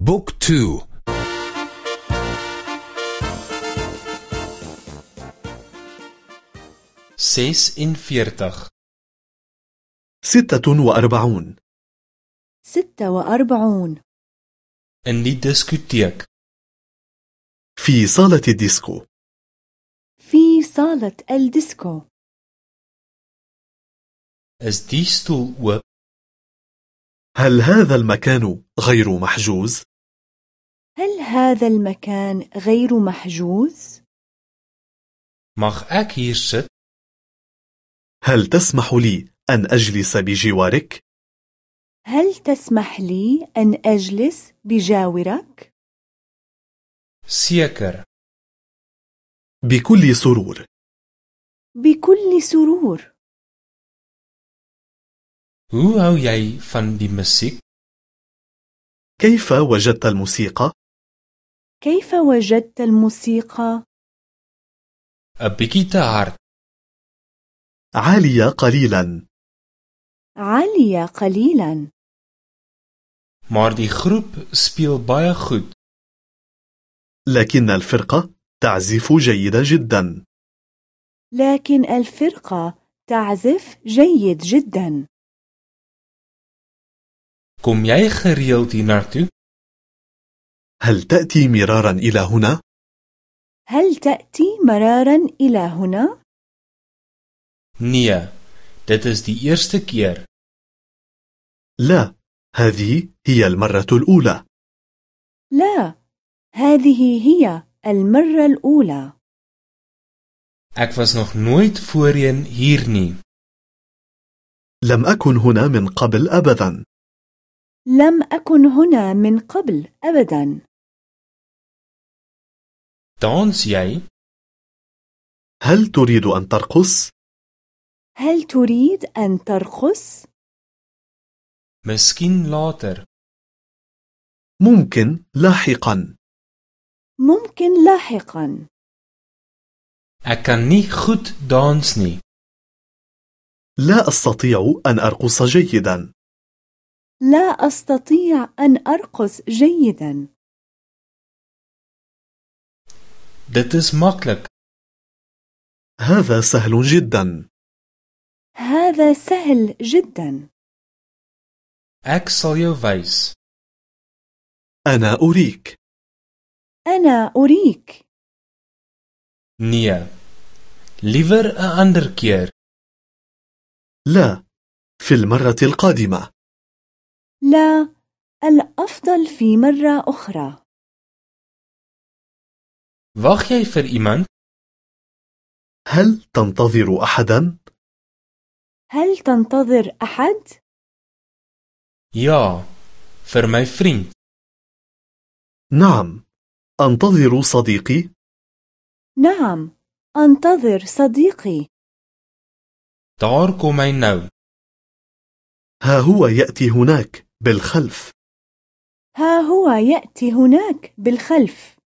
Book two. Ses en veertig. ستة وأربعون. ستة وأربعون. In die diskoteek في صالة الديسكو. في صالة الديسكو. Is die stoel oop? هل هذا المكان غير محجوز؟ هل هذا المكان غير محجوز؟ Mag hier? هل تسمح لي أن أجلس بجوارك؟ هل تسمح لي أن أجلس بجاورك؟ Seker. بكل سرور بكل سرور Hoe hou jy van die musiek? كيف وجدت الموسيقى؟ كيف وجدت الموسيقى؟ 'n bietjie te hard. عالية قليلا عالية قليلا Maar die groep speel baie goed. لكن الفرقة تعزف جيدا جدا لكن الفرقة تعزف جيد جدا Kom jy gereeld hier naartoe? هل تأتي مرارا إلى هنا؟ هل تأتي مرارا إلى هنا؟ Nee. Dit is die eerste keer. لا هذه هي المرة الأولى لا هذه هي المرة الأولى Ek was nog nooit voorheen hier nie. لم أكن هنا من قبل أبدا لم أكن هنا من قبل أبدا Dans jy? هل تريد أن ترقص؟ هل تريد أن ترقص؟ Miskien later. ممكن لاحقا ممكن لاحقا Ek kan nie goed dans nie. لا أستطيع أن أرقص جيدا لا أستطيع أن أرقص جيدا Dit is maklik. هذا سهل جدا هذا سهل جدا Ek sal jou wys. أنا أريك أنا أريك Nee. Liewer 'n ander keer. لا في المرة القادمة لا الأفضل في مرة أخرى iemand? هل تنتظر أحدا؟ هل تنتظر أحد؟ Ja, vir my vriend. نعم أنتظر صديقي نعم أنتظر صديقي Daar kom hy nou. ها هو يأتي هناك بالخلف. ها هو يأتي هناك بالخلف.